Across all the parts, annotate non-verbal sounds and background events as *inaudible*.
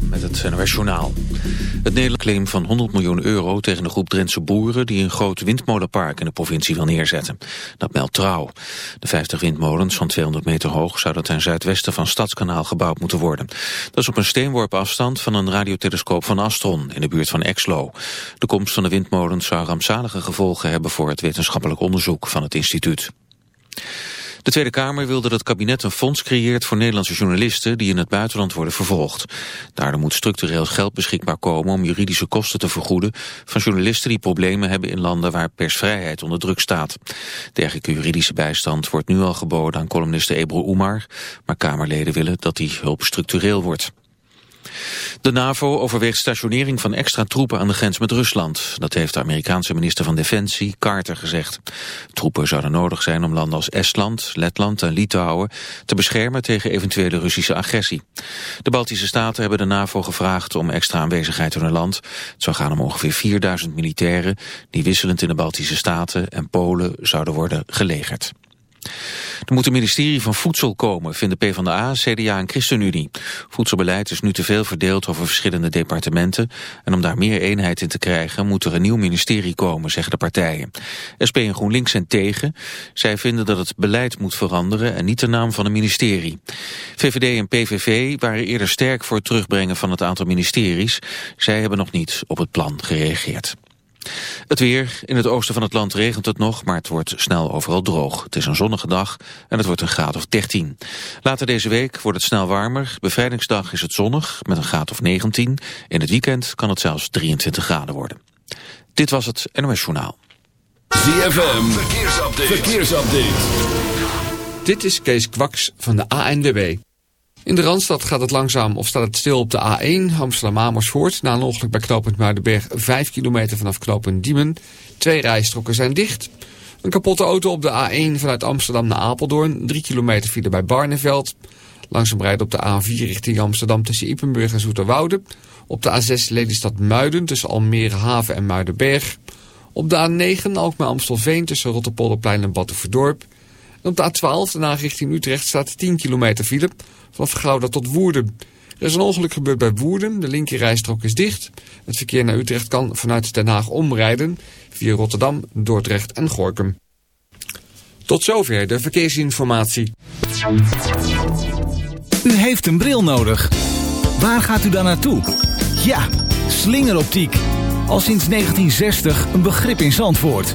Met het NOS Journaal. Het Nederland claim van 100 miljoen euro tegen de groep Drentse boeren... die een groot windmolenpark in de provincie wil neerzetten. Dat meldt Trouw. De 50 windmolens van 200 meter hoog... zouden ten zuidwesten van Stadskanaal gebouwd moeten worden. Dat is op een steenworp afstand van een radiotelescoop van Astron... in de buurt van Exlo. De komst van de windmolens zou rampzalige gevolgen hebben... voor het wetenschappelijk onderzoek van het instituut. De Tweede Kamer wil dat het kabinet een fonds creëert voor Nederlandse journalisten die in het buitenland worden vervolgd. Daardoor moet structureel geld beschikbaar komen om juridische kosten te vergoeden van journalisten die problemen hebben in landen waar persvrijheid onder druk staat. Dergelijke juridische bijstand wordt nu al geboden aan columniste Ebro Oemar, maar Kamerleden willen dat die hulp structureel wordt. De NAVO overweegt stationering van extra troepen aan de grens met Rusland. Dat heeft de Amerikaanse minister van Defensie, Carter, gezegd. Troepen zouden nodig zijn om landen als Estland, Letland en Litouwen te beschermen tegen eventuele Russische agressie. De Baltische Staten hebben de NAVO gevraagd om extra aanwezigheid in hun land. Het zou gaan om ongeveer 4000 militairen die wisselend in de Baltische Staten en Polen zouden worden gelegerd. Er moet een ministerie van Voedsel komen, vinden PvdA, CDA en ChristenUnie. Voedselbeleid is nu te veel verdeeld over verschillende departementen. En om daar meer eenheid in te krijgen moet er een nieuw ministerie komen, zeggen de partijen. SP en GroenLinks zijn tegen. Zij vinden dat het beleid moet veranderen en niet de naam van een ministerie. VVD en PVV waren eerder sterk voor het terugbrengen van het aantal ministeries. Zij hebben nog niet op het plan gereageerd. Het weer. In het oosten van het land regent het nog, maar het wordt snel overal droog. Het is een zonnige dag en het wordt een graad of 13. Later deze week wordt het snel warmer. Bevrijdingsdag is het zonnig met een graad of 19. In het weekend kan het zelfs 23 graden worden. Dit was het NOS Journaal. ZFM. Verkeersupdate. Verkeersupdate. Dit is Kees Kwaks van de ANWB. In de Randstad gaat het langzaam of staat het stil op de A1 Amsterdam-Amersfoort. Na een ongeluk bij knooppunt Muidenberg 5 kilometer vanaf knooppunt Diemen. Twee rijstroken zijn dicht. Een kapotte auto op de A1 vanuit Amsterdam naar Apeldoorn. 3 kilometer file bij Barneveld. Langzaam rijden op de A4 richting Amsterdam tussen Ipenburg en Zoeterwoude. Op de A6 Lelystad Muiden tussen Almere Haven en Muidenberg. Op de A9 Alkmaar-Amstelveen tussen Rotterpolderplein en Battenverdorp. Op de A12 daarna richting Utrecht staat 10 kilometer file van Gouda tot Woerden. Er is een ongeluk gebeurd bij Woerden. De linkerrijstrook is dicht. Het verkeer naar Utrecht kan vanuit Den Haag omrijden via Rotterdam, Dordrecht en Gorkum. Tot zover de verkeersinformatie. U heeft een bril nodig. Waar gaat u dan naartoe? Ja, slingeroptiek. Al sinds 1960 een begrip in Zandvoort.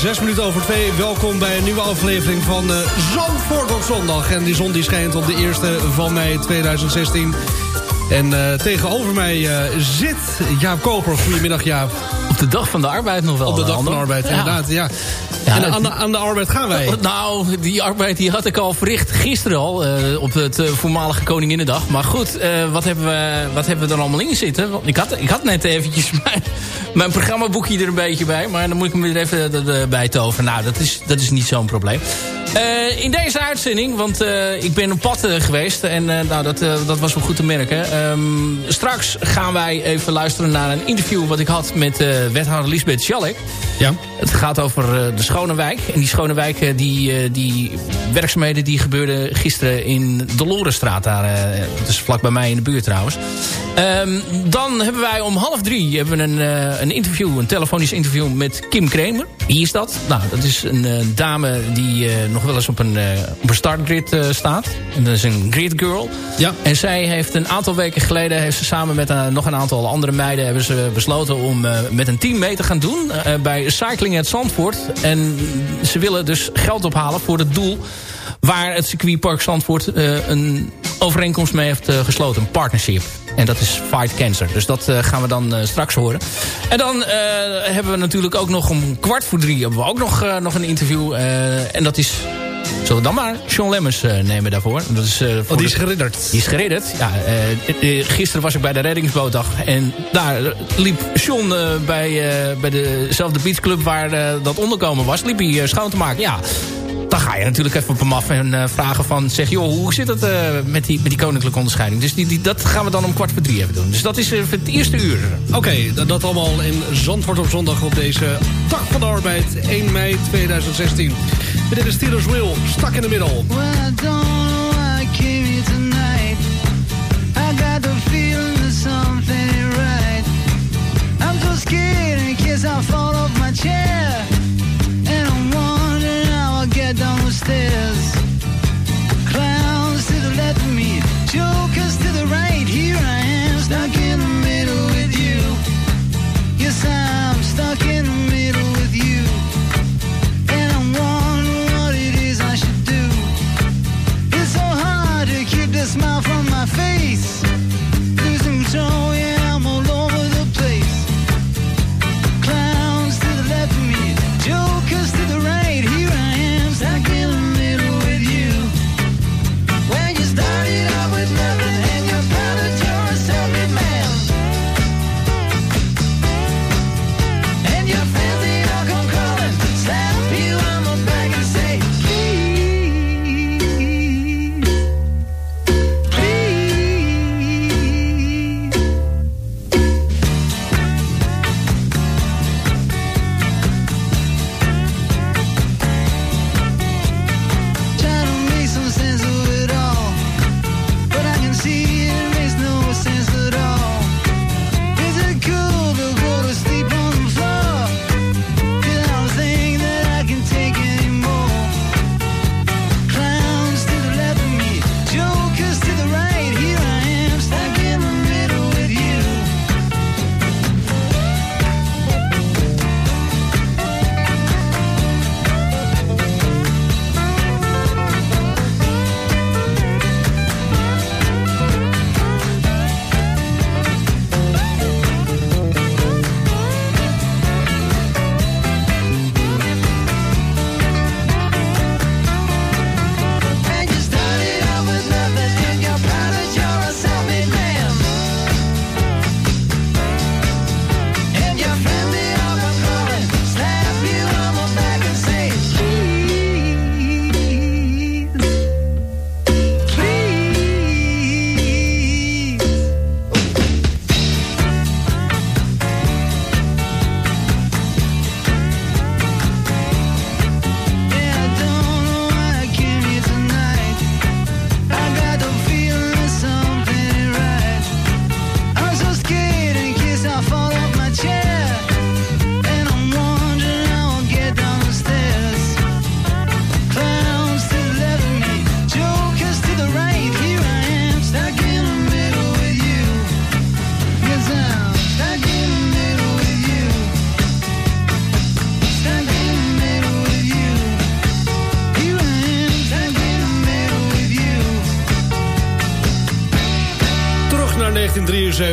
Zes minuten over twee. Welkom bij een nieuwe aflevering van uh, Zandvoort op zondag. En die zon die schijnt op de eerste van mei 2016. En uh, tegenover mij zit Jaap Koper. Goedemiddag Jaap. Op de dag van de arbeid nog wel. Op de dag van de arbeid, ja. inderdaad. Ja. Ja, en aan de, aan de arbeid gaan wij. *laughs* Nou, die arbeid die had ik al verricht gisteren al. Uh, op het uh, voormalige Koninginnedag. Maar goed, uh, wat, hebben we, wat hebben we er allemaal in zitten? Ik had, ik had net eventjes *laughs* mijn, mijn programmaboekje er een beetje bij. Maar dan moet ik hem weer even erbij toveren. Nou, dat is, dat is niet zo'n probleem. Uh, in deze uitzending, want uh, ik ben op pad uh, geweest. En nou, dat, dat was wel goed te merken. Um, straks gaan wij even luisteren naar een interview... wat ik had met wethouder Lisbeth Schalek. Ja. Het gaat over de Schone Wijk. En die Schone Wijk, die, die werkzaamheden... die gebeurden gisteren in de Lorenstraat. Daar, dat is vlak bij mij in de buurt trouwens. Um, dan hebben wij om half drie hebben we een, een interview... een telefonisch interview met Kim Kremer. Wie is dat? Nou, dat is een dame die nog nog wel eens op een, op een startgrid uh, staat. En dat is een grid girl. Ja. En zij heeft een aantal weken geleden... heeft ze samen met uh, nog een aantal andere meiden... hebben ze besloten om met een team mee te gaan doen... bij Cycling at Zandvoort. En ze willen dus geld ophalen voor het doel... waar het circuitpark Zandvoort een overeenkomst mee heeft gesloten. Een partnership. En dat is Fight Cancer. Dus dat uh, gaan we dan uh, straks horen. En dan uh, hebben we natuurlijk ook nog om kwart voor drie... hebben we ook nog, nog een interview. en dat is... Zullen we dan maar Sean Lemmers nemen daarvoor? Dat is, oh, die is geridderd. Die is geridderd, ja. gisteren was ik bij de reddingsbootdag. En daar liep Sean bij, bij dezelfde beachclub waar dat onderkomen was. Liep hij schoon te maken. Ja, dan ga je natuurlijk even op hem af en uh, vragen van... zeg, joh, hoe zit het uh, met, die, met die koninklijke onderscheiding? Dus die, die, dat gaan we dan om kwart voor drie even doen. Dus dat is uh, het eerste uur. Oké, okay, dat, dat allemaal in Zandvoort op zondag op deze dag van de arbeid. 1 mei 2016. Dit is Steelers Wheel, stuck in the middle. Well, I don't know why I came here tonight. I got the feeling that something ain't right. I'm so scared in case I fall off my chair. Get down the stairs. Clowns to the left of me, jokers to the right. Here I am, stuck in the middle with you. Yes, I'm stuck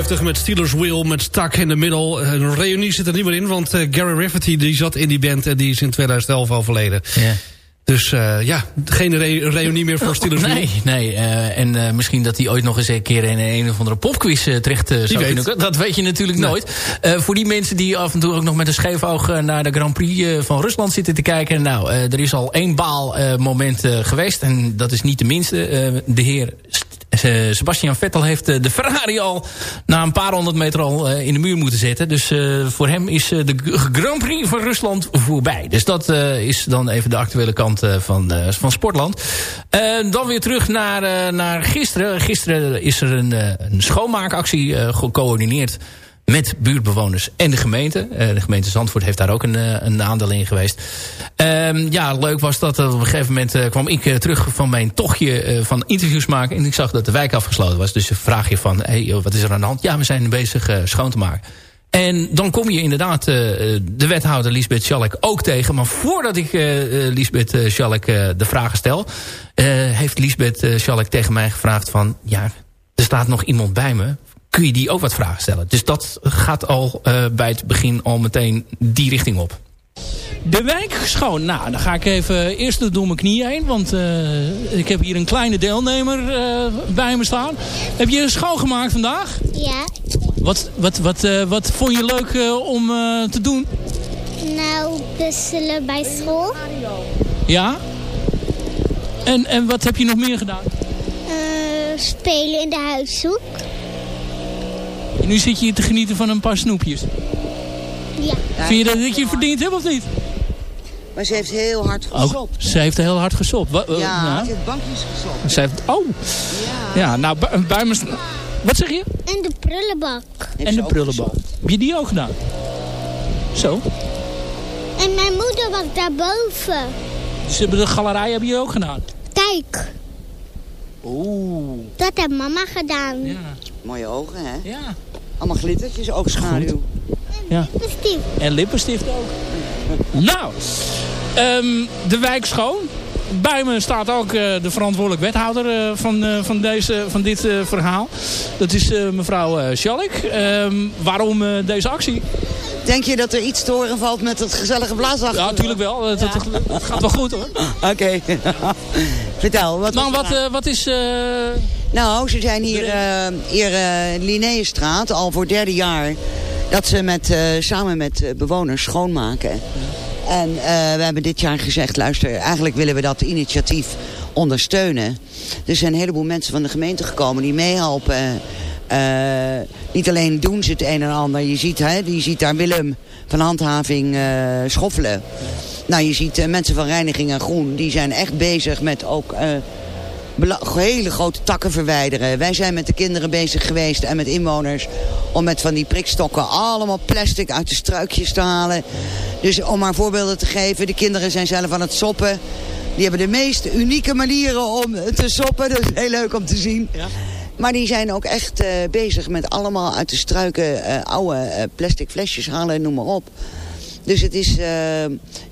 1973 met Steelers Wheel met Stuck in the Middle. Een reunie zit er niet meer in, want eh, Gary Rafferty die zat in die band... en die is in 2011 overleden. Ja. Dus eh, ja, geen re reunie meer voor Steelers. *laughs* Nee, nee. eh, en eh, misschien dat hij ooit nog eens een keer in een of andere popquiz eh, terecht eh, zou weet. kunnen. Dat weet je natuurlijk nooit. Eh, voor die mensen die af en toe ook nog met een scheef oog eh, naar de Grand Prix eh, van Rusland zitten te kijken. Nou, eh, er is al één baal eh, moment eh, geweest. En dat is niet de minste. Eh, de heer eh, Sebastian Vettel heeft eh, de Ferrari al na een paar honderd meter al eh, in de muur moeten zetten. Dus eh, voor hem is eh, de Grand Prix van Rusland voorbij. Dus dat eh, is dan even de actuele kant eh, van, eh, van Sportland. Eh, dan weer terug naar, eh, naar gisteren. Gisteren is er een, eh, een schoonmaakactie eh, gecoördineerd met buurtbewoners en de gemeente. Eh, de gemeente Zandvoort heeft daar ook een, eh, een aandeel in geweest. Ehm, ja, leuk was dat op een gegeven moment eh, kwam ik terug van mijn tochtje van interviews maken. En ik zag dat de wijk afgesloten was. Dus vraag je van, hey, wat is er aan de hand? Ja, we zijn bezig schoon te maken. En dan kom je inderdaad de wethouder Lisbeth Schalk ook tegen. Maar voordat ik Lisbeth Schalk de vragen stel... heeft Lisbeth Schalk tegen mij gevraagd van... ja, er staat nog iemand bij me. Kun je die ook wat vragen stellen? Dus dat gaat al eh, bij het begin al meteen die richting op. De wijk schoon. Nou, dan ga ik even eerst door mijn knieën heen. Want eh, ik heb hier een kleine deelnemer eh, bij me staan. Heb je schoongemaakt vandaag? Ja, Wat, wat, wat, eh, wat vond je leuk eh, om eh, te doen? nou puzzelen bij school. Ja? En, en wat heb je nog meer gedaan? Eh, spelen in de huishoek. Nu zit je hier te genieten van een paar snoepjes. Ja. Vind je dat ik je verdiend heb of niet? Maar ze heeft heel hard Oh, gesopt. ze heeft heel hard gesopt. Wa- ja, ze heeft bankjes gesopt. ze heeft, oh, ja, nou bij, bij Wat zeg je? En de prullenbak. Heeft en de ook prullenbal. Heb je die ook gedaan? Zo. En mijn moeder was daarboven. Ze hebben de galerij heb je ook gedaan. Kijk, Oeh. dat heeft mama gedaan. Ja. Mooie ogen, hè? Ja. Allemaal glittertjes, ook schaduw. ja. Bestief. En lippenstift ook. nou, ehm, de wijk schoon. Bij me staat ook eh, de verantwoordelijk wethouder eh, van, eh, van, deze, van dit eh, verhaal. Dat is eh, mevrouw eh Schalk. Ehm, waarom eh, deze actie? Denk je dat er iets te horen valt met het gezellige blaasachtige? Ja, natuurlijk wel. Het, gaat wel goed hoor. Oké. *laughs* Vertel, wat vraag? eh, wat is... eh, Nou, ze zijn hier, eh hier Linnaeusstraat al voor derde jaar... dat ze met, samen met bewoners schoonmaken. En we hebben dit jaar gezegd... luister, eigenlijk willen we dat initiatief ondersteunen. Er zijn een heleboel mensen van de gemeente gekomen die meehelpen... Eh, niet alleen doen ze het een en ander. Je ziet, hè, je ziet daar Willem van Handhaving eh, schoffelen. Nou, je ziet eh, mensen van Reiniging en Groen. Die zijn echt bezig met ook hele grote takken verwijderen. Wij zijn met de kinderen bezig geweest en met inwoners... om met van die prikstokken allemaal plastic uit de struikjes te halen. Dus om maar voorbeelden te geven. De kinderen zijn zelf aan het soppen. Die hebben de meest unieke manieren om te soppen. Dat is heel leuk om te zien. Maar die zijn ook echt eh, bezig met allemaal uit de struiken eh, oude eh, plastic flesjes halen, noem maar op. Dus het is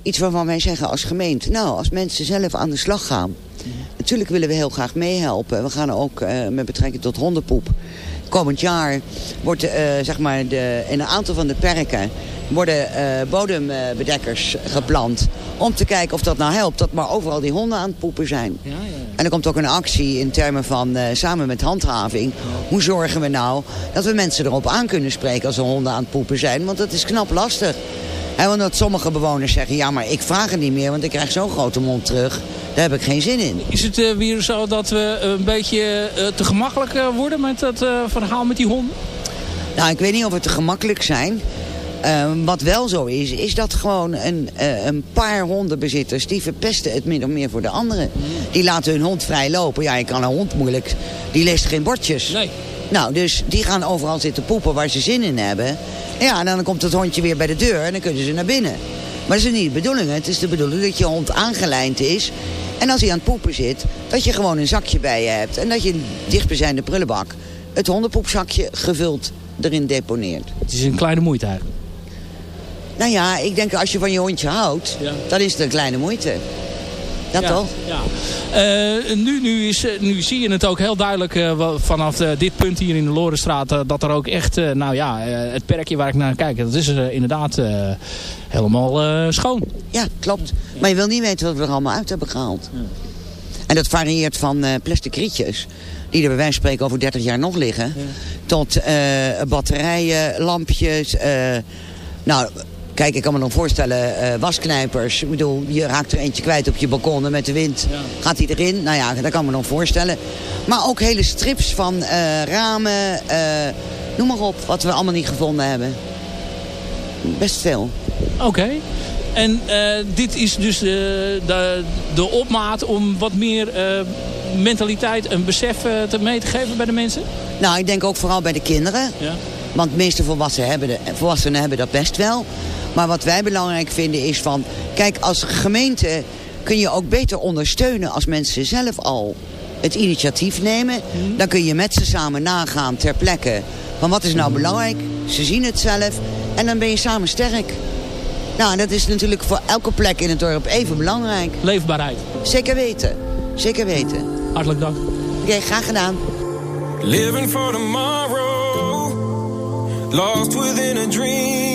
iets waarvan wij zeggen als gemeente, nou, als mensen zelf aan de slag gaan. Natuurlijk willen we heel graag meehelpen. We gaan ook met betrekking tot hondenpoep. Komend jaar wordt eh, zeg maar de, in een aantal van de perken worden eh, bodembedekkers geplant. Om te kijken of dat nou helpt. Dat maar overal die honden aan het poepen zijn. En er komt ook een actie in termen van, eh, samen met handhaving... hoe zorgen we nou dat we mensen erop aan kunnen spreken als er honden aan het poepen zijn. Want dat is knap lastig. Hè, want dat sommige bewoners zeggen, ja maar ik vraag het niet meer... want ik krijg zo'n grote mond terug. Daar heb ik geen zin in. is het eh, weer zo dat we een beetje eh, te gemakkelijk eh, worden met dat verhaal met die honden? Nou, ik weet niet of het te gemakkelijk zijn. Eh, wat wel zo is, is dat gewoon een, eh, een paar hondenbezitters... die verpesten het min of meer voor de anderen. Die laten hun hond vrij lopen. Ja, je kan een hond moeilijk... Die leest geen bordjes. Nee. Nou, dus die gaan overal zitten poepen waar ze zin in hebben. Ja, en dan komt het hondje weer bij de deur en dan kunnen ze naar binnen. Maar dat is niet de bedoeling. Het is de bedoeling dat je hond aangelijnd is. En als hij aan het poepen zit, dat je gewoon een zakje bij je hebt. En dat je dichtbijzijnde prullenbak het hondenpoepzakje gevuld erin deponeert. Het is een kleine moeite eigenlijk. Nou ja, ik denk als je van je hondje houdt, Ja. dan is het een kleine moeite. Ja, Ja, toch? Ja. Eh, nu, nu, is, eh, nu zie je het ook heel duidelijk eh, vanaf dit punt hier in de Lorenstraat. dat er ook echt, nou ja, het perkje waar ik naar kijk. Dat is inderdaad helemaal schoon. Ja, klopt. Maar je wil niet weten wat we er allemaal uit hebben gehaald. En dat varieert van plastic rietjes, die er bij wijze van spreken over 30 jaar nog liggen, tot batterijen, lampjes. nou, kijk, ik kan me nog voorstellen, eh, wasknijpers. Ik bedoel, je raakt er eentje kwijt op je balkon en met de wind gaat hij erin. Nou ja, dat kan ik me nog voorstellen. Maar ook hele strips van eh, ramen, eh, noem maar op, wat we allemaal niet gevonden hebben. Best veel. Oké. En dit is dus de, de opmaat om wat meer mentaliteit en besef te mee te geven bij de mensen? Nou, ik denk ook vooral bij de kinderen. Ja. Want de meeste volwassenen hebben, de, volwassenen hebben dat best wel. Maar wat wij belangrijk vinden is van... Kijk, als gemeente kun je ook beter ondersteunen als mensen zelf al het initiatief nemen. Dan kun je met ze samen nagaan ter plekke. Van wat is nou belangrijk? Ze zien het zelf. En dan ben je samen sterk. Nou, en dat is natuurlijk voor elke plek in het dorp even belangrijk. Leefbaarheid. Zeker weten. Zeker weten. Hartelijk dank. Oké, graag gedaan. Living for tomorrow, lost within a dream.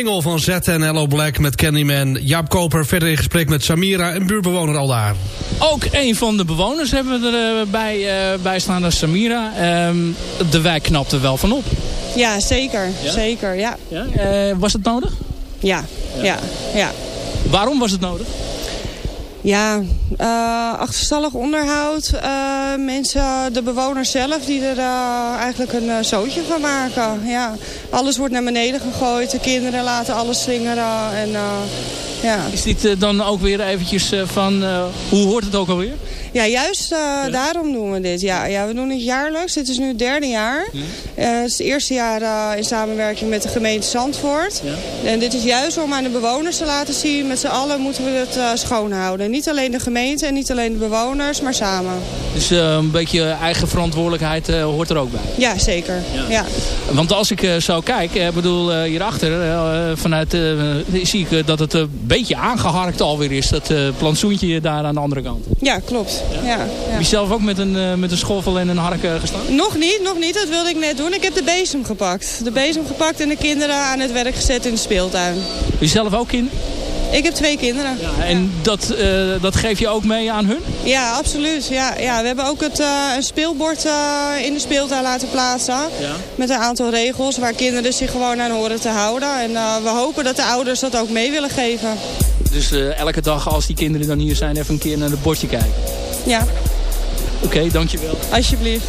single van Z en Hello Black met Candyman. Jaap Koper verder in gesprek met Samira, een buurtbewoner al daar. Ook een van de bewoners hebben we erbij bij, bij staan, dat is Samira. Ehm, de wijk knapt er wel van op. Ja, zeker. Ja? Zeker, ja. Ja? Eh, was het nodig? Ja, ja, ja. Waarom was het nodig? Ja, eh, achterstallig onderhoud. eh, mensen, de bewoners zelf, die er eh, eigenlijk een zootje van maken. Ja. Alles wordt naar beneden gegooid. De kinderen laten alles slingeren. En, ja. Is dit dan ook weer eventjes van, hoe hoort het ook alweer? Ja, juist eh, daarom doen we dit. Ja, ja, we doen het jaarlijks. Dit is nu het derde jaar. Eh, het is het eerste jaar eh, in samenwerking met de gemeente Zandvoort. En dit is juist om aan de bewoners te laten zien... met z'n allen moeten we het schoonhouden. Niet alleen de gemeente en niet alleen de bewoners, maar samen. Dus een beetje eigen verantwoordelijkheid hoort er ook bij? Ja, zeker. Ja. Want als ik zo kijk, ik bedoel hierachter... vanuit zie ik dat het een beetje aangeharkt alweer is. Dat plantsoentje daar aan de andere kant. Ja, klopt. Ja. Ja, Heb je zelf ook met een, met een schoffel en een hark gestaan? Nog niet, nog niet. Dat wilde ik net doen. Ik heb de bezem gepakt. De bezem gepakt en de kinderen aan het werk gezet in de speeltuin. Heb je zelf ook kinderen? Ik heb twee kinderen. Ja, en Dat, uh, dat geef je ook mee aan hun? Ja, absoluut. Ja, ja, we hebben ook het, uh, een speelbord uh, in de speeltuin laten plaatsen. Ja. Met een aantal regels waar kinderen zich gewoon aan horen te houden. En we hopen dat de ouders dat ook mee willen geven. Dus elke dag als die kinderen dan hier zijn even een keer naar het bordje kijken? Ja. Oké, okay, dankjewel. Alsjeblieft.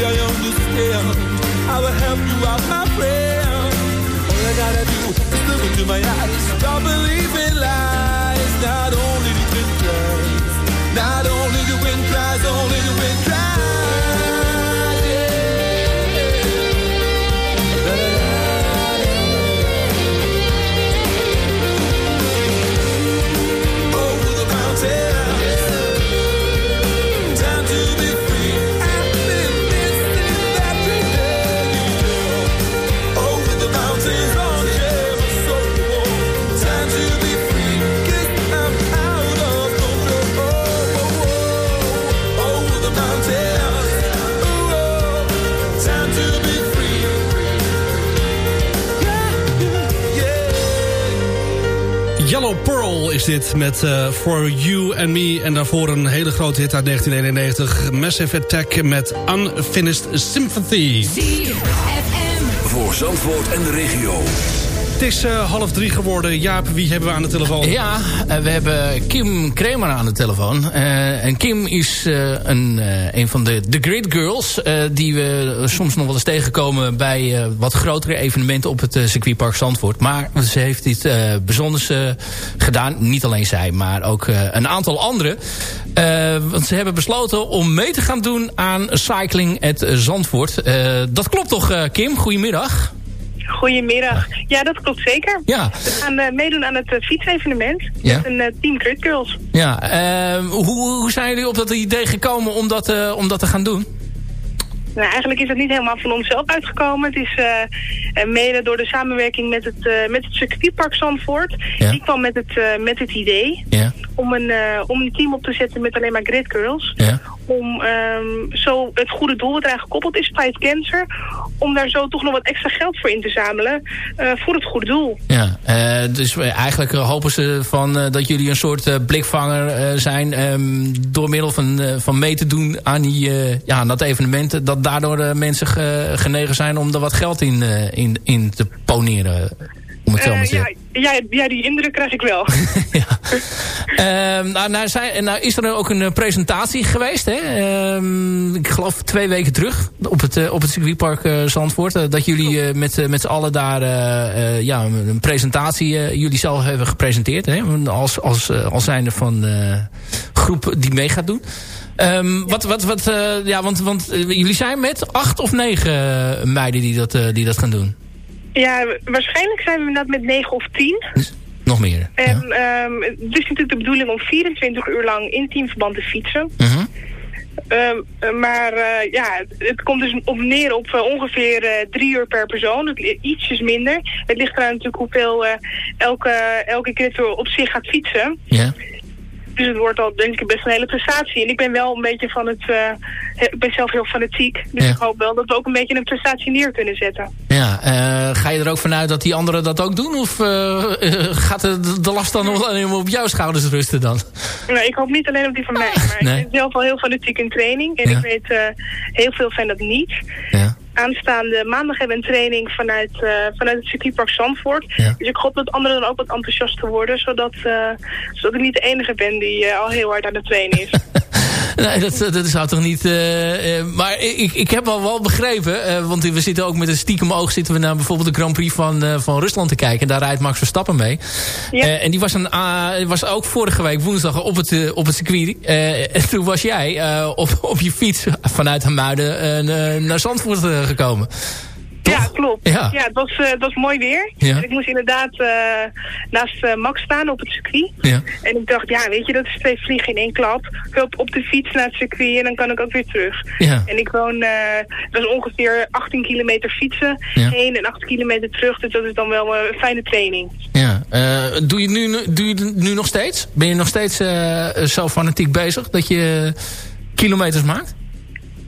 I understand. I will help you out, my friend. All you gotta do is look into my eyes, don't believe in lies. Not only the wind cries, not only the wind cries, only the wind cries. Is dit met eh, For You and Me. En daarvoor een hele grote hit uit 1991. Massive Attack met Unfinished Sympathy. Voor Zandvoort en de regio. Het is eh, half drie geworden. Jaap, wie hebben we aan de telefoon? Ja, eh, we hebben Kim Kramer aan de telefoon. Eh, en Kim is een, een van de, de Grid Girls... die we soms nog wel eens tegenkomen... bij wat grotere evenementen op het circuitpark Zandvoort. Maar ze heeft eh bijzonders gedaan. Niet alleen zij, maar ook een aantal anderen. Want ze hebben besloten om mee te gaan doen aan Cycling at Zandvoort. Dat klopt toch, Kim? Goedemiddag. Goedemiddag. Ja, dat klopt zeker. Ja. We gaan eh, meedoen aan het uh, fietsevenement. Ja. Met een eh, team Grid Girls. Ja, eh, hoe, hoe zijn jullie op dat idee gekomen om dat, eh, om dat te gaan doen? Nou, eigenlijk is het niet helemaal van onszelf uitgekomen. Het is eh, eh, mede door de samenwerking met het, eh, met het circuitpark Zandvoort. Ja. Die kwam met het, eh, met het idee Ja. Om, een, eh, om een team op te zetten met alleen maar Grid Girls. Ja. Om ehm, zo het goede doel wat eraan gekoppeld is, Fight Cancer, om daar zo toch nog wat extra geld voor in te zamelen eh, voor het goede doel. Ja, eh, dus eigenlijk hopen ze van, dat jullie een soort blikvanger zijn... ehm, door middel van, van mee te doen aan, die, ja, aan dat evenement... dat daardoor mensen ge- genegen zijn om er wat geld in, in, in te poneren. Om het zo maar Eh, te zeggen. ja, ja, ja, die indruk krijg ik wel. *laughs* Ehm, nou, nou, zijn, nou is er ook een eh, presentatie geweest. Hè? Ehm, ik geloof twee weken terug op het, eh, op het circuitpark Zandvoort. dat jullie met, met z'n allen daar ja, een presentatie jullie zelf hebben gepresenteerd. Hè? Als, als, als zijnde van groep die mee gaat doen. Ehm, wat, wat, wat, ja, want, want jullie zijn met acht of negen meiden die dat, die dat gaan doen. Ja, waarschijnlijk zijn we inderdaad met 9 of 10. Nog meer. En ehm, het is natuurlijk de bedoeling om 24 uur lang in teamverband te fietsen. Mhm. Ehm, eh, maar eh, ja, het, komt dus op neer op eh, ongeveer eh, drie uur per persoon. Het, ietsjes minder. Het ligt eraan natuurlijk hoeveel elke, elke keer op zich gaat fietsen. Ja. Dus het wordt al denk ik best een hele prestatie. En ik ben wel een beetje van het... eh, ik ben zelf heel fanatiek. Dus Ja. ik hoop wel dat we ook een beetje een prestatie neer kunnen zetten. Ja, eh, ga je er ook vanuit dat die anderen dat ook doen? Of eh, *laughs* gaat de, de last dan nog alleen maar op jouw schouders rusten dan? Nou, ik hoop niet alleen op die van mij, maar Nee. ik ben zelf al heel fanatiek in training. En Ja. ik weet, heel veel zijn dat niet. Ja. Aanstaande maandag hebben we een training vanuit, eh, vanuit het circuitpark Zandvoort. Ja. Dus ik hoop dat anderen dan ook wat enthousiaster worden. Zodat, eh, zodat ik niet de enige ben die eh, al heel hard aan het trainen is. *laughs* Nee, dat, dat zou toch niet... eh, eh, maar ik, ik heb wel, wel begrepen... eh, want we zitten ook met een stiekem oog... zitten we naar bijvoorbeeld de Grand Prix van, van Rusland te kijken. Daar rijdt Max Verstappen mee. En die was, een, was ook vorige week woensdag op het, op het circuit. En toen was jij op, op je fiets vanuit Hamuiden naar Zandvoort eh, Ja, klopt. Ja. Ja, het, was, eh, het was mooi weer. Ja. En ik moest inderdaad eh, naast eh, Max staan op het circuit. Ja. En ik dacht, ja, weet je, dat is twee vliegen in één klap. Ik wil op, de fiets naar het circuit en dan kan ik ook weer terug. En ik woon, dat is ongeveer 18 kilometer fietsen heen en 8 kilometer terug. Dus dat is dan wel een fijne training. Ja. Doe, je nu, doe je het nu nog steeds? Ben je nog steeds zo fanatiek bezig dat je kilometers maakt?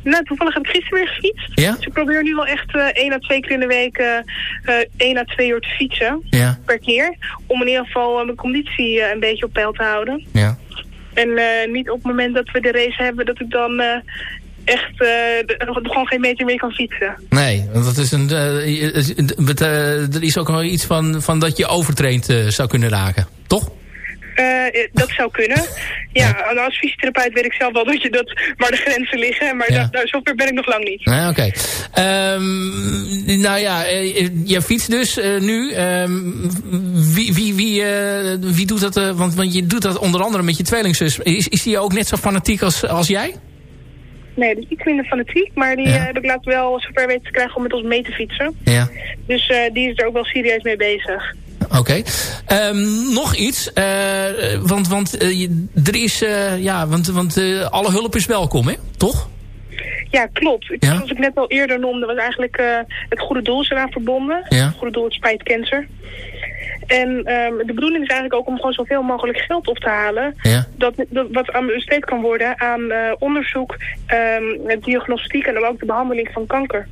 Nou, toevallig heb ik gisteren weer gefietst. Ja? Dus ik probeer nu wel echt eh één à twee keer in de week eh, één à twee uur te fietsen. Ja. Per keer. Om in ieder geval mijn conditie een beetje op peil te houden. Ja. En niet op het moment dat we de race hebben, dat ik dan echt de- gewoon geen meter meer kan fietsen. Nee, want dat is een, er is ook wel iets van, van dat je overtraind zou kunnen raken. Toch? Eh, eh, dat zou kunnen. Ja, als fysiotherapeut weet ik zelf wel dat je dat, waar de grenzen liggen. Maar Ja. dat, nou, zover ben ik nog lang niet. Oké. Ehm, nou ja, eh, je fietst dus nu. Ehm, wie, wie, wie, wie doet dat? want, want je doet dat onder andere met je tweelingzus. Is, is die ook net zo fanatiek als, als jij? Nee, is iets minder fanatiek. Maar die Ja. heb ik laatst wel zover weten te krijgen om met ons mee te fietsen. Ja. Dus die is er ook wel serieus mee bezig. Oké. Ehm, nog iets. eh, want want eh, er is... eh, ja, want, want alle hulp is welkom, hè? Toch? Ja, klopt. Ja? Zoals ik net al eerder noemde, was eigenlijk het goede doel is eraan verbonden. Ja. Het goede doel, het spijt cancer. En ehm, de bedoeling is eigenlijk ook om gewoon zoveel mogelijk geld op te halen. Ja. Dat, dat wat aan besteed kan worden aan onderzoek, ehm, diagnostiek en dan ook de behandeling van kanker.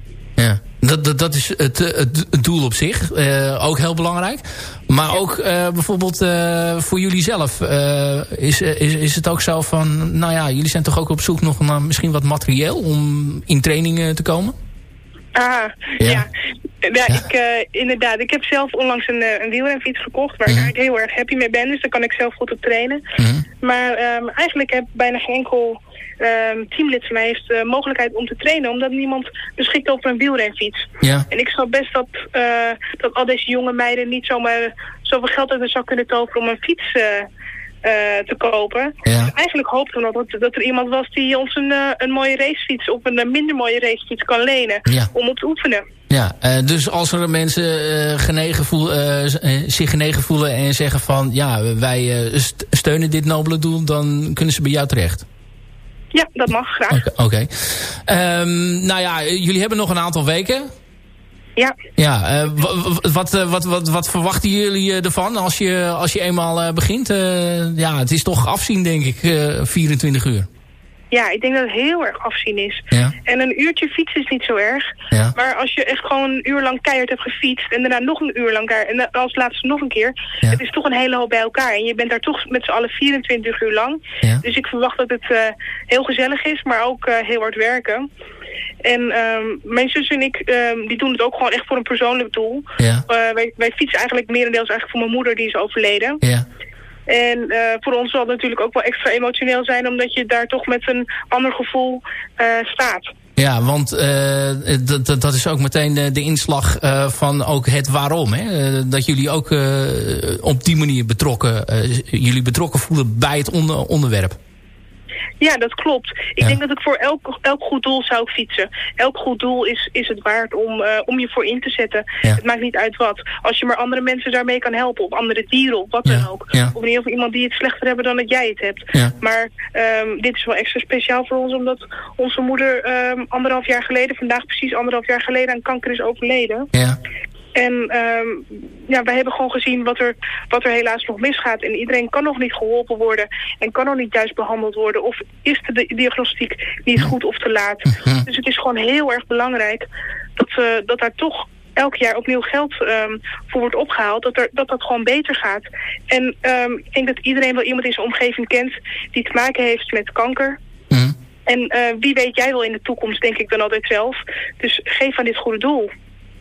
Dat, dat, dat is het, het, het doel op zich. Eh, ook heel belangrijk. Maar ook eh, bijvoorbeeld eh, voor jullie zelf. is, is, is het ook zo van... Nou ja, jullie zijn toch ook op zoek nog naar misschien wat materieel... om in trainingen te komen? Ah, Ja. ja. Ja, Ik, inderdaad. Ik heb zelf onlangs een, een wielrenfiets gekocht waar ik eigenlijk heel erg happy mee ben. Dus daar kan ik zelf goed op trainen. Maar ehm, eigenlijk heb bijna geen enkel ehm, teamlid van mij heeft de mogelijkheid om te trainen. Omdat niemand beschikt over een wielrenfiets. Ja. En ik snap best dat, eh, dat al deze jonge meiden niet zomaar zoveel geld uit zou kunnen toveren om een fiets eh, eh, te kopen. Ja. Dus eigenlijk hoopten we nog dat, dat er iemand was die ons een, een mooie racefiets of een minder mooie racefiets kan lenen. Ja. Om op te oefenen. Ja, dus als er mensen genegen voel, z- eh, zich genegen voelen en zeggen van... ja, wij st- steunen dit nobele doel, dan kunnen ze bij jou terecht. Ja, dat mag graag. Oké. Ehm, nou ja, jullie hebben nog een aantal weken. Ja. Ja, eh, wa- wa- wat, eh, wat, wat, wat verwachten jullie eh, ervan als je, als je eenmaal begint? Ja, het is toch afzien, denk ik, eh 24 uur. Ja, ik denk dat het heel erg afzien is. Ja. En een uurtje fietsen is niet zo erg. Ja. Maar als je echt gewoon een uur lang keihard hebt gefietst... en daarna nog een uur lang keihard... en dan als laatste nog een keer... Ja. het is toch een hele hoop bij elkaar. En je bent daar toch met z'n allen 24 uur lang. Dus ik verwacht dat het eh, heel gezellig is... maar ook eh, heel hard werken. En ehm, mijn zus en ik, ehm, die doen het ook gewoon echt voor een persoonlijk doel. Eh, wij, wij fietsen eigenlijk merendeels eigenlijk voor mijn moeder, die is overleden. Ja. En eh, voor ons zal het natuurlijk ook wel extra emotioneel zijn... omdat je daar toch met een ander gevoel eh, staat. Ja, want eh, dat- is ook meteen de, de inslag van ook het waarom. Hè? Dat jullie ook op die manier betrokken, jullie betrokken voelen bij het onder, onderwerp. Ja, dat klopt. Ik Ja. denk dat ik voor elk, elk goed doel zou fietsen. Elk goed doel is, is het waard om, eh, om je voor in te zetten. Ja. Het maakt niet uit wat. Als je maar andere mensen daarmee kan helpen. Of andere dieren, of wat dan ook. Of in ieder geval iemand die het slechter hebben dan dat jij het hebt. Maar ehm, dit is wel extra speciaal voor ons. Omdat onze moeder ehm, anderhalf jaar geleden, vandaag precies anderhalf jaar geleden, aan kanker is overleden. En ehm, ja, wij hebben gewoon gezien wat er, wat er helaas nog misgaat. En iedereen kan nog niet geholpen worden en kan nog niet juist behandeld worden. Of is de di- diagnostiek niet goed of te laat. Dus het is gewoon heel erg belangrijk dat, eh, dat daar toch elk jaar opnieuw geld ehm, voor wordt opgehaald. Dat, er, dat dat gewoon beter gaat. En ehm, ik denk dat iedereen wel iemand in zijn omgeving kent die te maken heeft met kanker. En eh, wie weet jij wel in de toekomst, denk ik dan altijd zelf. Dus geef aan dit goede doel.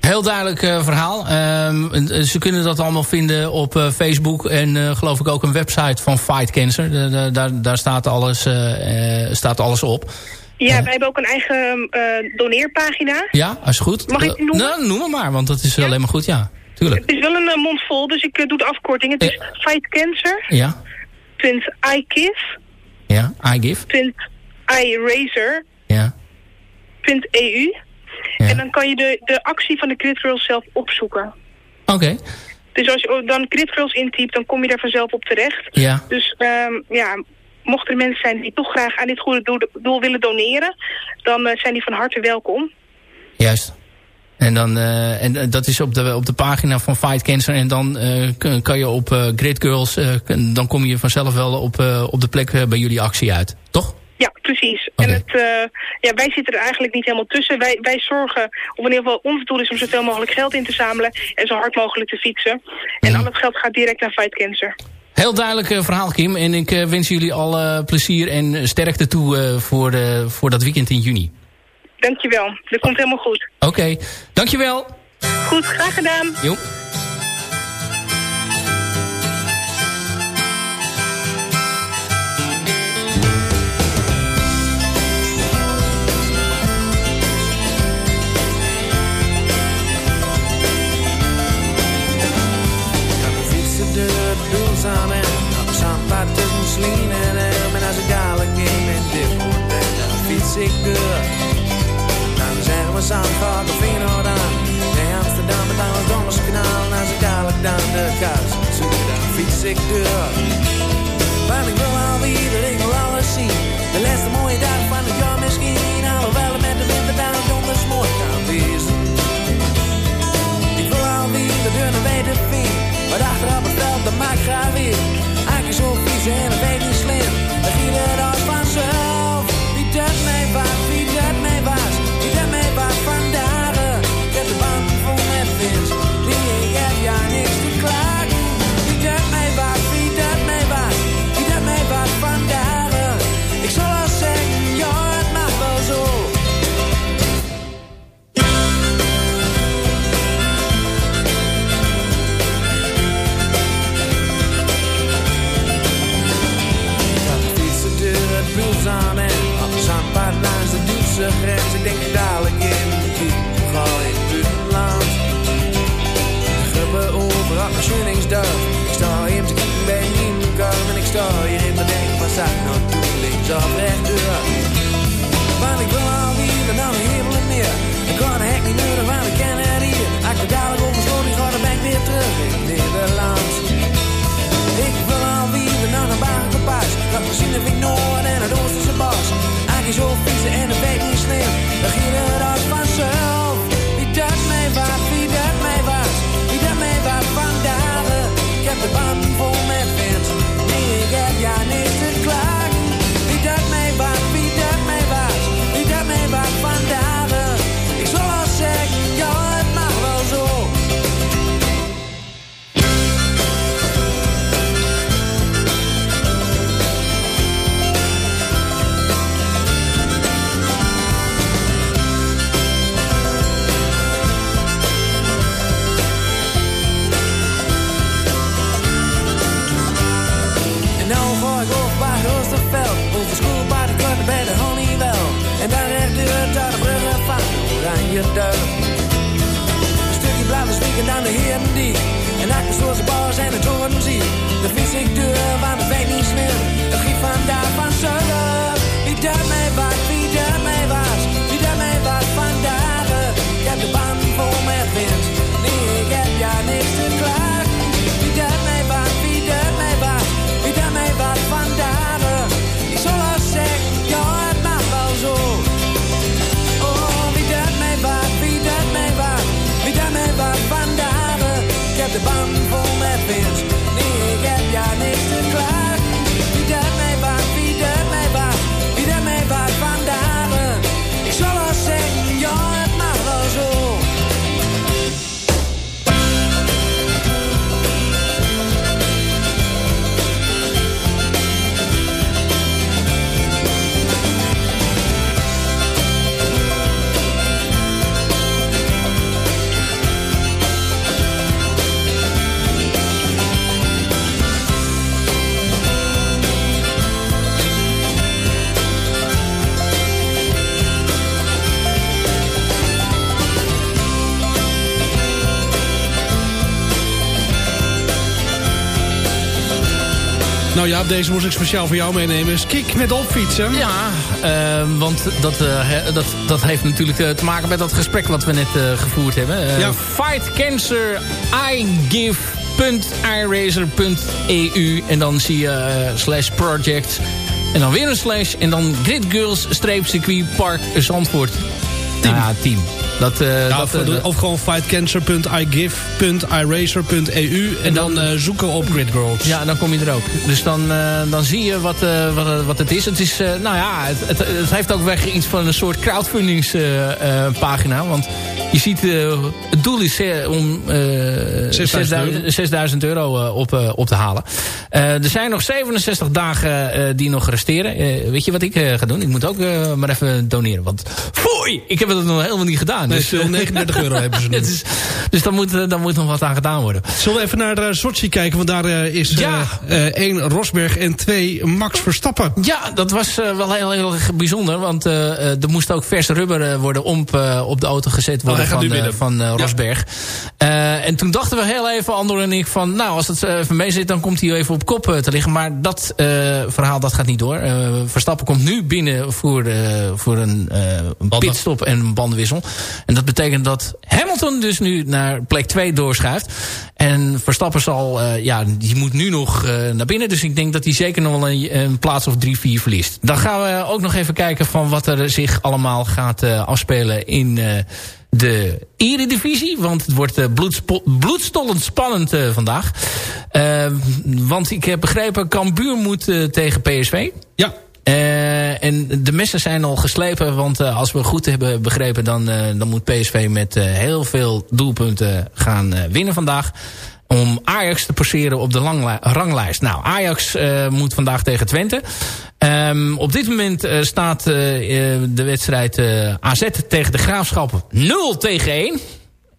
Heel duidelijk eh, verhaal. Ehm, en, ze kunnen dat allemaal vinden op eh, Facebook en eh, geloof ik ook een website van Fight Cancer. Da- da- daar, daar staat, alles, eh, eh, staat alles op. Ja, wij hebben ook een eigen eh, doneerpagina. Ja, als goed. Mag ik Eh, noemen? Nou, noem maar, want dat is alleen maar goed, ja. Tuurlijk. Het is wel een eh, mond vol, dus ik eh, doe de afkorting. Het is fightcancer. Ja, Punt iKiss. ja, I give. Punt iRazer. Ja. Punt EU. En dan kan je de, de actie van de Crit Girls zelf opzoeken. Oké. Dus als je dan Crit Girls intypt, dan kom je daar vanzelf op terecht. Ja. Dus ehm, ja, mochten er mensen zijn die toch graag aan dit goede doel, doel willen doneren, dan eh, zijn die van harte welkom. Juist. En, dan, eh, en eh, dat is op de, op de pagina van Fight Cancer. En dan kan je op Grid Girls... dan kom je vanzelf wel op, op de plek bij jullie actie uit. Toch? Ja, precies. En het, eh, ja, wij zitten er eigenlijk niet helemaal tussen. Wij, wij zorgen, of in ieder geval ons doel is om zoveel mogelijk geld in te zamelen en zo hard mogelijk te fietsen. En al het geld gaat direct naar Fight Cancer. Heel duidelijk eh, verhaal, Kim. En ik eh, wens jullie al eh, plezier en sterkte toe voor, de, voor dat weekend in juni. Dankjewel. Dat komt helemaal goed. Oké, dankjewel. Goed, graag gedaan. Jo. Dan fiets dadelijk in de ga in buitenland. Gruppen over op mijn Schillingsdorp. Ik sta hier te kijken bij Nieuwkomen en ik sta hier in mijn denk van zak nou toe, links of rechtdoor. Want ik wil alweer en dan hemel en meer. Ik kan de hek niet nodig, want ik ken het hier. Als ik dadelijk over school, die ga dan ben ik weer terug in Nederland. Ik wil alweer naar een bagenpas. Dat gezien heb ik Noord en het Oosterse bos. Zo vies en het weet niet slim. Dan ging het als vanzelf. Wie dat mij was, wie dat mij was. Wie dat mij was vandaag. Ik heb de band vol met vins. Nee, ik heb ja niks te klagen. Een stukje blauwe spieken aan de heren die. En ik de stoorse bars en de toren zie. De vis ik deur, want het weet niet slim. Het giet vandaag van zullen. Wie mij was, wie mij was. Wie mij was vandaag. Ik heb de band ja, deze moest ik speciaal voor jou meenemen. Is Kik met opfietsen. Ja, eh, want dat, eh, he- dat, dat heeft natuurlijk eh, te maken met dat gesprek wat we net eh, gevoerd hebben. Ja. Fight Cancer I Give iRacer.eu en dan zie je slash project en dan weer een slash en dan Grid Girls streep circuit park Zandvoort team. Ja, team. Dat, Ja, dat, of, gewoon fightcancer.igive.iracer.eu en dan eh, zoeken op Grid Girls. Ja, dan kom je er ook. Dus dan, dan zie je wat, wat, wat het is. Het is, nou ja, het, het, het heeft ook weg iets van een soort crowdfundingspagina. want je ziet, eh, het doel is eh, om eh 6000 6000 euro eh, op, eh, op te halen. Eh, er zijn nog 67 dagen eh, die nog resteren. Eh, weet je wat ik eh, ga doen? Ik moet ook eh, maar even doneren. Want foei, ik heb het nog helemaal niet gedaan. Nee, dus, eh, 39 euro hebben ze *laughs* nu. is- dus dan moet, eh, dan moet nog wat aan gedaan worden. Zullen we even naar eh, Sochi kijken? Want daar eh, is Ja. eh, eh, één Rosberg en twee Max Verstappen. Ja, dat was eh, wel heel, heel bijzonder. Want eh, eh, er moest ook vers rubber eh, worden op, eh, op de auto gezet worden hij gaat van, nu eh, binnen. van eh, Rosberg. Eh, en toen dachten we heel even, Andor en ik, van nou, als het even mee zit, dan komt hij even op kop te liggen. Maar dat verhaal, dat gaat niet door. Verstappen komt nu binnen voor, voor een een pitstop en een bandenwissel. En dat betekent dat Hamilton dus nu naar plek 2 doorschuift. En Verstappen zal, ja, die moet nu nog naar binnen. Dus ik denk dat hij zeker nog wel een, een plaats of drie, vier verliest. Dan gaan we ook nog even kijken van wat er zich allemaal gaat afspelen in de eredivisie. Want het wordt eh, bloedspo- bloedstollend spannend eh, vandaag. Eh, want ik heb begrepen, Cambuur moet tegen PSV. Ja. En de messen zijn al geslepen. Want als we goed hebben begrepen... dan, dan moet PSV met heel veel doelpunten gaan winnen vandaag. Om Ajax te passeren op de ranglijst. Nou, Ajax eh, moet vandaag tegen Twente. Ehm, op dit moment eh, staat eh, de wedstrijd AZ tegen de Graafschappen 0 tegen 1.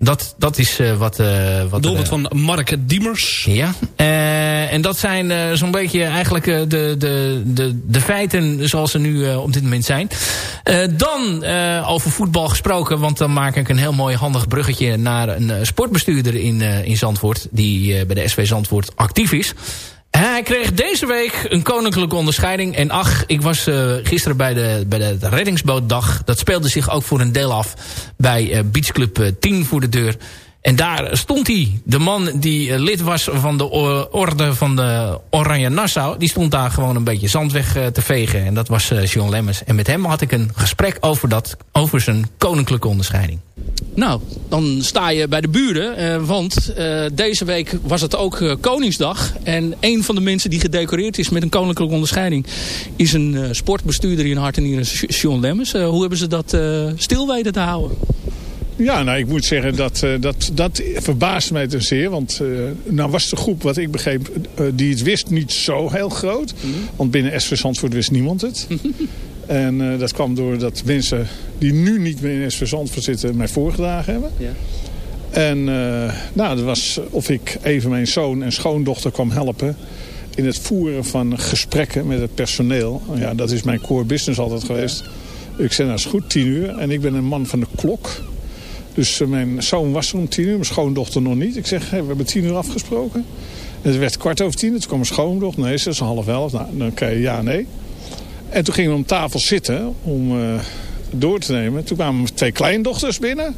Dat, dat is eh, wat... eh wat Doelpunt eh, van Mark Diemers. ja, en dat zijn zo'n beetje eigenlijk de, de, de, de feiten zoals ze nu op dit moment zijn. Dan over voetbal gesproken, want dan maak ik een heel mooi handig bruggetje naar een sportbestuurder in, in Zandvoort, die bij de SV Zandvoort actief is. Hij kreeg deze week een koninklijke onderscheiding. En ach, ik was eh, gisteren bij de, bij de reddingsbootdag. Dat speelde zich ook voor een deel af bij eh, Beachclub eh, 10 voor de deur. En daar stond hij, de man die eh, lid was van de orde van de Oranje Nassau... die stond daar gewoon een beetje zand weg eh, te vegen. En dat was eh, John Lemmens. En met hem had ik een gesprek over, dat, over zijn koninklijke onderscheiding. Nou, dan sta je bij de buren. want deze week was het ook Koningsdag. En een van de mensen die gedecoreerd is met een koninklijke onderscheiding... is een sportbestuurder in hart en nieren, Lemmens. Hoe hebben ze dat eh, stil weten te houden? Ja, nou ik moet zeggen dat eh, dat, dat verbaast mij ten zeer. Want eh, nou was de groep, wat ik begreep, eh, die het wist niet zo heel groot. Want binnen SV Zandvoort wist niemand het. *laughs* en dat kwam door dat mensen die nu niet meer in SV Zandvoort zitten mij voorgedragen hebben. Ja. En nou, dat was of ik even mijn zoon en schoondochter kwam helpen in het voeren van gesprekken met het personeel. Ja, dat is mijn core business altijd geweest. Ik zei, nou is goed, tien uur. En ik ben een man van de klok. Dus eh, mijn zoon was er om tien uur, mijn schoondochter nog niet. Ik zeg, we hebben tien uur afgesproken. En het werd kwart over tien, toen kwam mijn schoondochter. Nee, ze is half elf. Nou, dan krijg je ja, nee. En toen gingen we om tafel zitten om eh, door te nemen. Toen kwamen twee kleindochters binnen.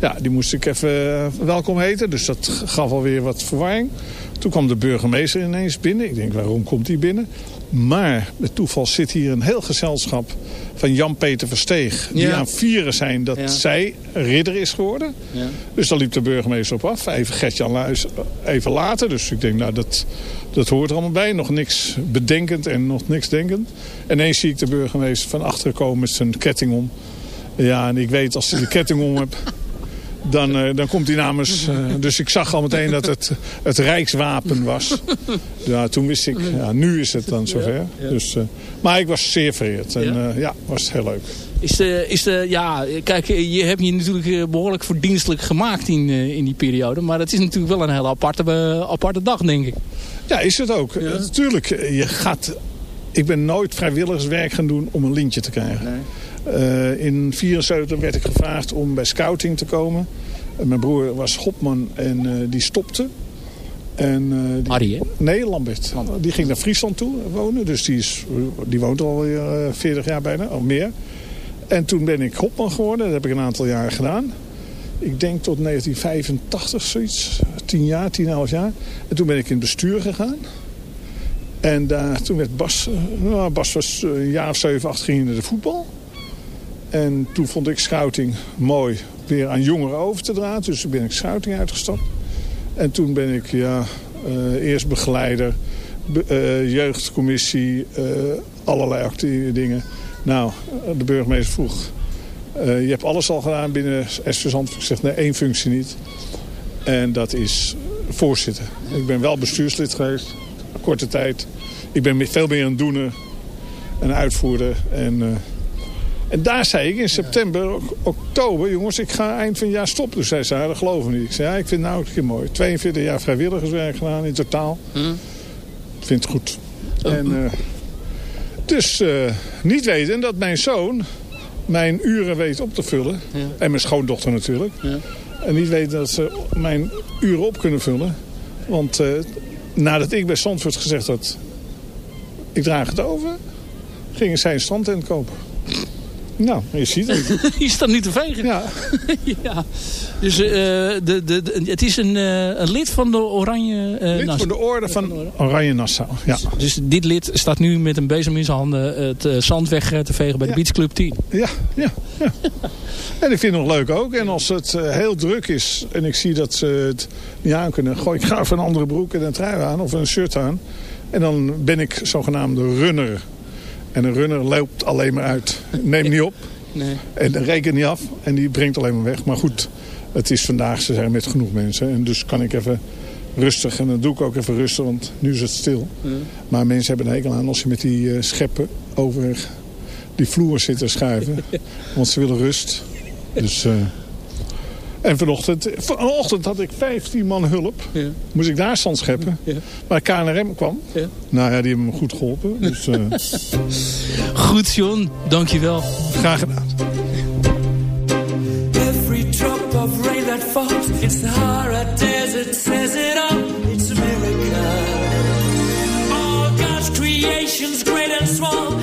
Ja, die moest ik even eh, welkom heten. Dus dat gaf alweer wat verwarring. Toen kwam de burgemeester ineens binnen. Ik denk, waarom komt hij binnen? Maar met toeval zit hier een heel gezelschap van Jan-Peter Versteeg. Die Ja. aan vieren zijn dat Ja. zij ridder is geworden. Ja. Dus daar liep de burgemeester op af. Even Gertjan Luijs even later. Dus ik denk, nou, dat, dat hoort er allemaal bij. Nog niks bedenkend en nog niks denkend. En ineens zie ik de burgemeester van achteren komen met zijn ketting om. Ja, en ik weet als hij de ketting om hebt... *laughs* Dan, eh, dan komt hij namens... *laughs* eh, dus ik zag al meteen dat het het Rijkswapen was. *laughs* Ja, toen wist ik... Ja, nu is het dan zover. Dus, eh, maar ik was zeer vereerd. En Ja? was heel leuk. Is de, is de, ja, kijk, je hebt je natuurlijk eh, behoorlijk verdienstelijk gemaakt in, in die periode. Maar het is natuurlijk wel een hele aparte, aparte dag, denk ik. Ja, is het ook. Natuurlijk, je gaat... Ik ben nooit vrijwilligerswerk gaan doen om een lintje te krijgen. Eh, in 74 werd ik gevraagd om bij scouting te komen. Eh, mijn broer was schopman en eh, die stopte. En, eh, die, Harry, hè? Nee, Lambert. Die ging naar Friesland toe wonen. Dus die, is, die woont alweer eh 40 jaar bijna, of meer. En toen ben ik hopman geworden. Dat heb ik een aantal jaar gedaan. Ik denk tot 1985 zoiets. 10 jaar, 10,5 jaar. En toen ben ik in het bestuur gegaan. En daar, toen werd Bas... eh, nou, Bas was een jaar of 7, 8 ging hij naar de voetbal. En toen vond ik scouting mooi weer aan jongeren over te dragen. Dus toen ben ik scouting uitgestapt. En toen ben ik ja, eh, eerst begeleider, be- eh, jeugdcommissie, eh, allerlei actieve dingen. Nou, de burgemeester vroeg, je hebt alles al gedaan binnen SV Zandvoort. Ik zeg, nee, één functie niet. En dat is voorzitter. Ik ben wel bestuurslid geweest, korte tijd. Ik ben veel meer een doener, een uitvoerder. En, en daar zei ik in september, ok- oktober, jongens, ik ga eind van het jaar stoppen. Dus zij zei, dat geloven we niet. Ik zei, ja, ik vind het nou een keer mooi. 42 jaar vrijwilligerswerk gedaan in totaal. Ik vind het goed. En, eh, dus eh, niet weten dat mijn zoon mijn uren weet op te vullen. En mijn schoondochter natuurlijk. En niet weten dat ze mijn uren op kunnen vullen. Want eh, nadat ik bij Zandvoort gezegd had... ik draag het over... gingen zij een strandtent kopen. Nou, je ziet het. *laughs* Je staat niet te vegen. Ja. *laughs* ja. Dus eh, de, de, de- het is een, eh, een lid van de Oranje... eh, Lid Nassau. van de orde van Oranje Nassau. Ja. Dus dit lid staat nu met een bezem in zijn handen het zand weg te vegen bij de Beach Club 10. Ja, ja, ja. En ik vind het nog leuk ook. En als het heel druk is en ik zie dat ze het niet aan kunnen... gooi ik graag een andere broek en een trui aan of een shirt aan. En dan ben ik zogenaamde runner. En een runner loopt alleen maar uit. Neem niet op. Nee. En rekent niet af. En die brengt alleen maar weg. Maar goed, het is vandaag, ze zijn met genoeg mensen. En dus kan ik even rustig. En dan doe ik ook even rustig, want nu is het stil. Maar mensen hebben een hekel aan als je met die eh, scheppen over die vloer zit te schuiven. *laughs* want ze willen rust. Dus, eh, en vanochtend, vanochtend had ik 15 man hulp. Moest ik daar stand scheppen. Maar KNRM kwam. Nou ja, die hebben me goed geholpen. Dus, eh, *laughs* Goed, John. Dankjewel. Graag gedaan. Every drop of rain that falls in Sahara Desert says it all. It's a miracle. All God's creations, great and small.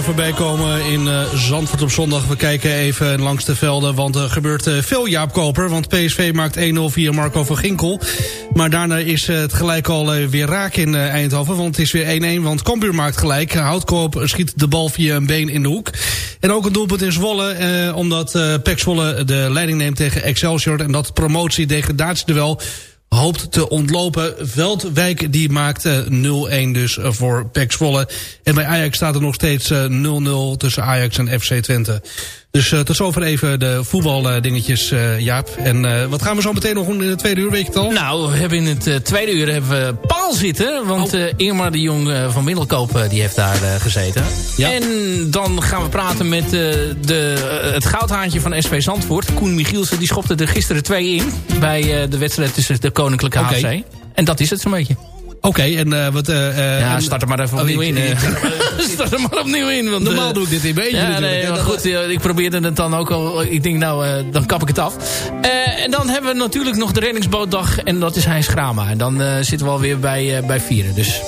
Je voorbij komen in uh, Zandvoort op zondag. We kijken even langs de velden, want er gebeurt uh, veel Jaap Koper. Want PSV maakt 1-0 via Marco van Ginkel. Maar daarna is uh, het gelijk al weer raak in Eindhoven. Want het is weer 1-1, want Cambuur maakt gelijk. Houtkoop schiet de bal via een been in de hoek. En ook een doelpunt in Zwolle, omdat uh, Pek Zwolle de leiding neemt tegen Excelsior. En dat promotie-degradatieduel hoopt te ontlopen. Veldwijk die maakt 0-1 dus voor Pek Zwolle. En bij Ajax staat er nog steeds 0-0 tussen Ajax en FC Twente. Dus uh, tot zover even de voetbaldingetjes, uh, Jaap. En uh, wat gaan we zo meteen nog doen in de tweede uur, weet je het al? Nou, we hebben in het tweede uur hebben we Paal zitten. Want oh. Irma de Jong van Middelkoop die heeft daar gezeten. Ja. En dan gaan we praten met de, het goudhaantje van SV Zandvoort. Koen Michielsen, die schopte er gisteren twee in. Bij de wedstrijd tussen de Koninklijke HC. Okay. En dat is het zo'n beetje. Oké, okay, en uh, wat... Uh, ja, start er maar even opnieuw oh, in. *laughs* start er maar opnieuw in. Want, Normaal doe ik dit in beetje ja, nee, maar goed, ik probeerde het dan ook al... Ik denk, nou, uh, dan kap ik het af. en dan hebben we natuurlijk nog de reddingsbootdag. En dat is Heinz Grama. En dan zitten we alweer bij, bij vieren. Dus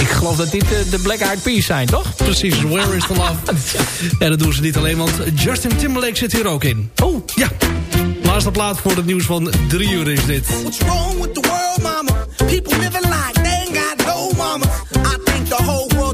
ik geloof dat dit de Black Eyed Peas zijn, toch? Precies, Where is the Love? *laughs* ja, dat doen ze niet alleen, want Justin Timberlake zit hier ook in. Oh, ja. Laatste plaat voor het nieuws van drie uur is dit. What's wrong with the world, mama? People living like the whole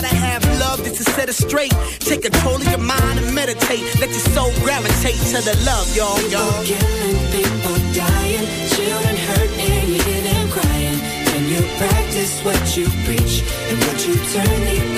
gotta have love just to set it straight. Take control of your mind and meditate. Let your soul gravitate to the love, y'all, y'all. People killing, people dying, children hurt and you hear them crying. Can you practice what you preach and what you turn the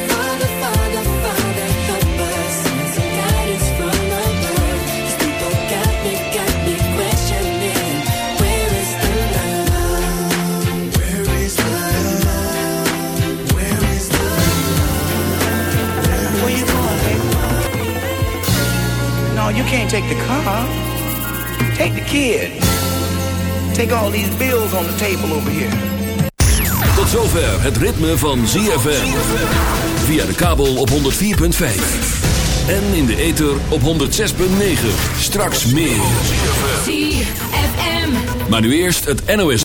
Can't take the car. Take the kid. Take all these bills on the table over here. Tot zover het ritme van ZFM. Via de kabel op 104.5. En in de ether op 106.9. Straks meer. ZFM. Maar nu eerst het NOS.